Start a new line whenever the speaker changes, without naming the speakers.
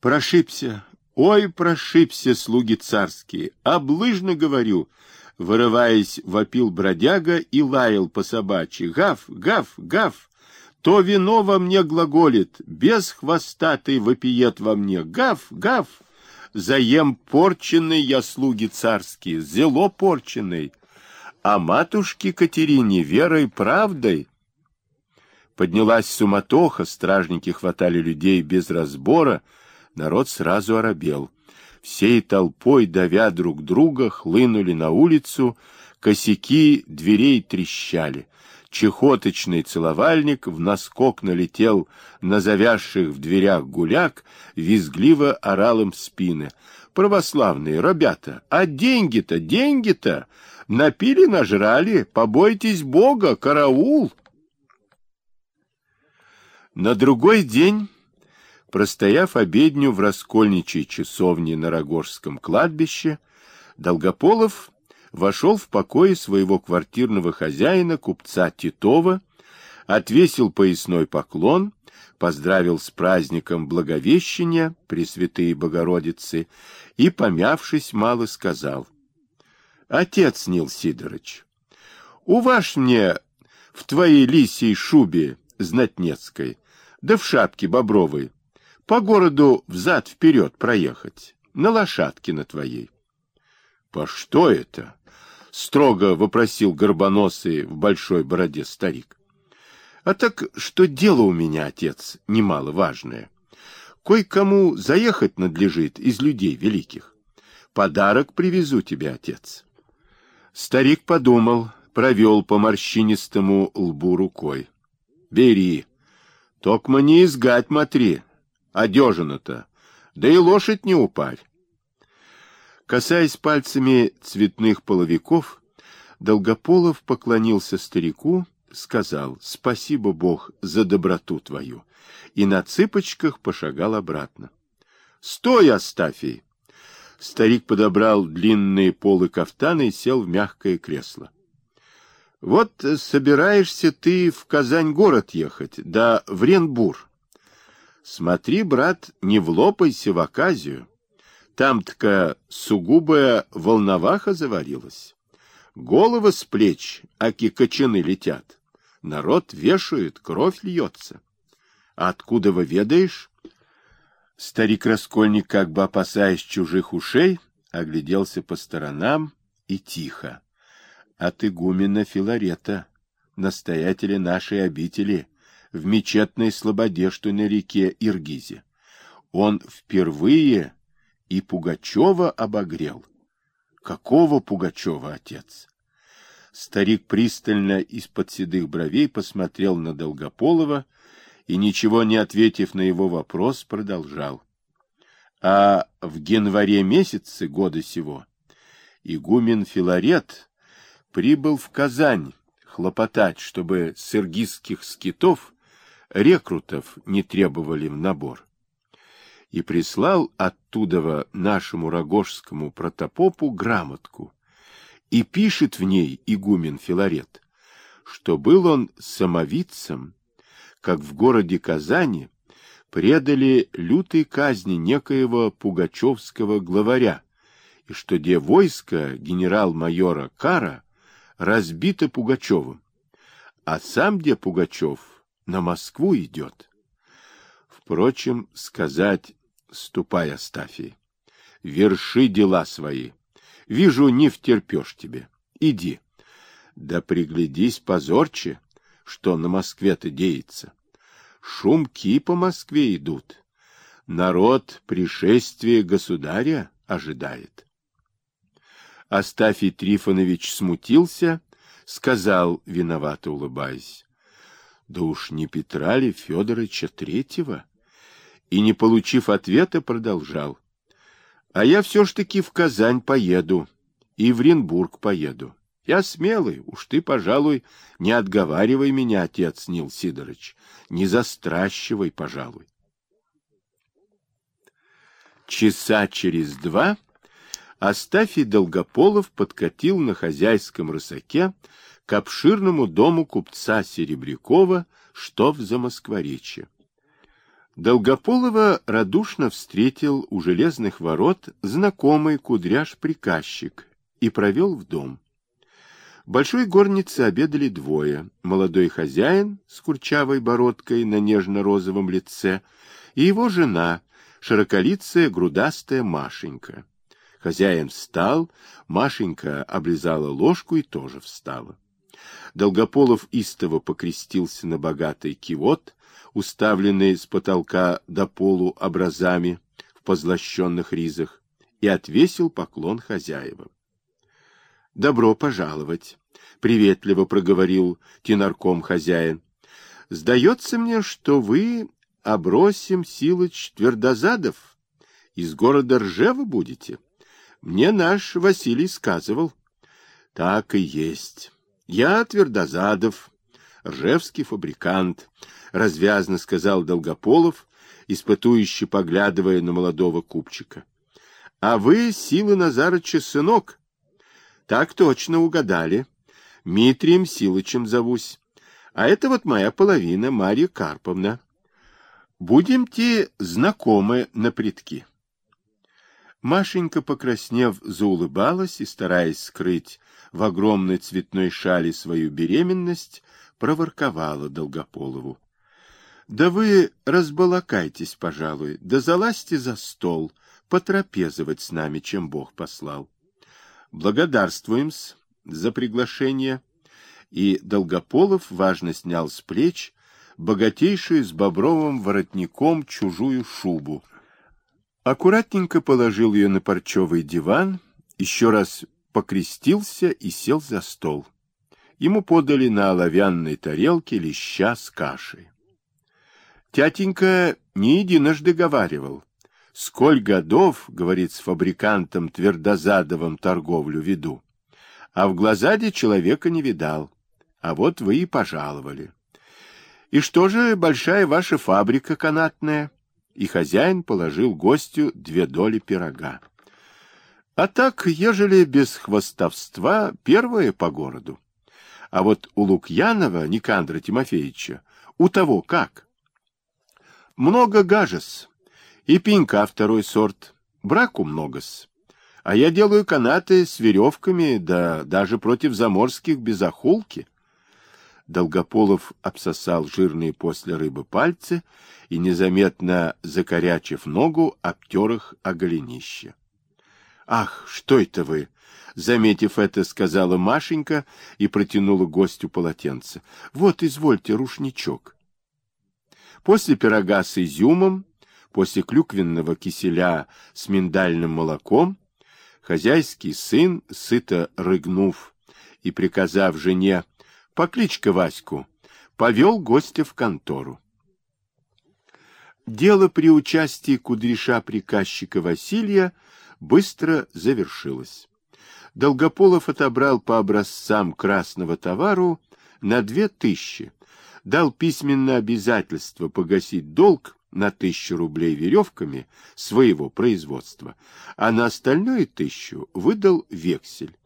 Прошибся, ой, прошибся, слуги царские, облыжно говорю, вырываясь, вопил бродяга и лаял по собачьи. Гав, гав, гав! То вино во мне глаголит, без хвостатый вопиет во мне. Гав, гав! Заем порченный я, слуги царские, зело порченный. А матушке Катерине верой правдой. Поднялась суматоха, стражники хватали людей без разбора, народ сразу оробел всей толпой, давя друг друга, хлынули на улицу, косяки дверей трещали. Чехоточный целовальник в наскок налетел на завязших в дверях гуляк, визгливо орал им в спины. «Православные, ребята, а деньги-то, деньги-то! Напили, нажрали, побойтесь Бога, караул!» На другой день Простояв обедню в раскольничьей часовне на Рогожском кладбище, Долгополов вошел в покои своего квартирного хозяина, купца Титова, отвесил поясной поклон, поздравил с праздником Благовещения Пресвятые Богородицы и, помявшись, мало сказал. — Отец Нил Сидорович, уваж мне в твоей лисьей шубе знатнецкой, да в шапке бобровой, по городу взад-вперед проехать, на лошадке на твоей. — По что это? — строго вопросил горбоносый в большой бороде старик. — А так, что дело у меня, отец, немало важное. Кое-кому заехать надлежит из людей великих. Подарок привезу тебе, отец. Старик подумал, провел по морщинистому лбу рукой. — Бери. Токма не изгать, матри, одежина-то, да и лошадь не упарь. Касаясь пальцами цветных половиков, Долгополов поклонился старику, сказал «Спасибо, Бог, за доброту твою», и на цыпочках пошагал обратно. «Стой, Астафий!» Старик подобрал длинные полы кафтана и сел в мягкое кресло. «Вот собираешься ты в Казань-город ехать, да в Ренбур. Смотри, брат, не влопайся в оказию. Там-така сугубая волноваха заварилась. Головы с плеч, аки кочаны летят. Народ вешает, кровь льется. А откуда вы ведаешь? Старик-раскольник, как бы опасаясь чужих ушей, огляделся по сторонам и тихо. От игумена Филарета, настоятеля нашей обители, в мечетной слободе, что на реке Иргизе. Он впервые и Пугачева обогрел. Какого Пугачева, отец? Старик пристально из-под седых бровей посмотрел на Долгополова и, ничего не ответив на его вопрос, продолжал. А в январе месяце года сего игумен Филарет прибыл в Казань хлопотать, чтобы с иргизских скитов рекрутов не требовали в набор. И прислал оттуда нашему рогожскому протопопу грамотку. И пишет в ней игумен Филарет, что был он самовидцем, как в городе Казани предали лютой казни некоего пугачевского главаря, и что где войско генерал-майора Кара разбито Пугачевым, а сам где Пугачев на Москву идет. Впрочем, сказать, ступай, Астафий, верши дела свои. Вижу, не втерпешь тебе. Иди. Да приглядись позорче, что на Москве-то деется. Шумки по Москве идут. Народ пришествия государя ожидает. Астафий Трифонович смутился, сказал, виновато улыбаясь. Да уж не Петра ли Федоровича Третьего? И, не получив ответа, продолжал. А я все ж таки в Казань поеду и в Ренбург поеду. Я смелый, уж ты, пожалуй, не отговаривай меня, отец Нил Сидорович, не застращивай, пожалуй. Часа через два Астафий Долгополов подкатил на хозяйском рысаке к обширному дому купца Серебрякова, что в Замоскворечье. Долгополова радушно встретил у железных ворот знакомый кудряш-приказчик и провел в дом. В большой горнице обедали двое. Молодой хозяин с курчавой бородкой на нежно-розовом лице и его жена, широколицая грудастая Машенька. Хозяин встал, Машенька облизала ложку и тоже встала. Долгополов истово покрестился на богатый кивот, уставленный с потолка до полу образами в позлощенных ризах, и отвесил поклон хозяевам. — Добро пожаловать! — приветливо проговорил тенарком хозяин. — Сдается мне, что вы, Обросим Силыч Твердозадов, из города Ржева будете. Мне наш Василий сказывал. — Так и есть. Я Твердозадов, ржевский фабрикант, — развязно сказал Долгополов, испытующе поглядывая на молодого купчика. — А вы Силы Назарыча сынок? — Так точно угадали. Митрием Силычем зовусь. А это вот моя половина, Марья Карповна. Будемте знакомы на предки. Машенька, покраснев, заулыбалась и, стараясь скрыть в огромной цветной шали свою беременность, проворковала Долгополову. — Да вы разбалакайтесь, пожалуй, да залазьте за стол, потрапезовать с нами, чем Бог послал. Благодарствуем-с за приглашение. И Долгополов важно снял с плеч богатейшую с бобровым воротником чужую шубу. Аккуратненько положил ее на парчевый диван, еще раз покрестился и сел за стол. Ему подали на оловянной тарелке леща с кашей. Тятенька не единожды говаривал. Сколь годов, говорит, с фабрикантом Твердозадовым торговлю веду, а в глазаде человека не видал. А вот вы и пожаловали. И что же большая ваша фабрика канатная? И хозяин положил гостю две доли пирога. А так, ежели без хвостовства, первое по городу. А вот у Лукьянова, Никандра Тимофеевича, у того как? Много гажес. И пенька второй сорт. Браку много-с. А я делаю канаты с веревками, да даже против заморских без охулки. Долгополов обсосал жирные после рыбы пальцы и, незаметно закорячив ногу, обтер их о голенище. — Ах, что это вы! — заметив это, сказала Машенька и протянула гостю полотенце. — Вот, извольте, рушничок. После пирога с изюмом, после клюквенного киселя с миндальным молоком, хозяйский сын, сыто рыгнув и приказав жене покличка Ваську, повел гостя в контору. Дело при участии кудряша-приказчика Василия быстро завершилось. Долгополов отобрал по образцам красного товару на две тысячи, дал письменное обязательство погасить долг на тысячу рублей веревками своего производства, а на остальное тысячу выдал вексель.